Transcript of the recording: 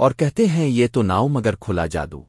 اور کہتے ہیں یہ تو ناؤ مگر کھلا جادو۔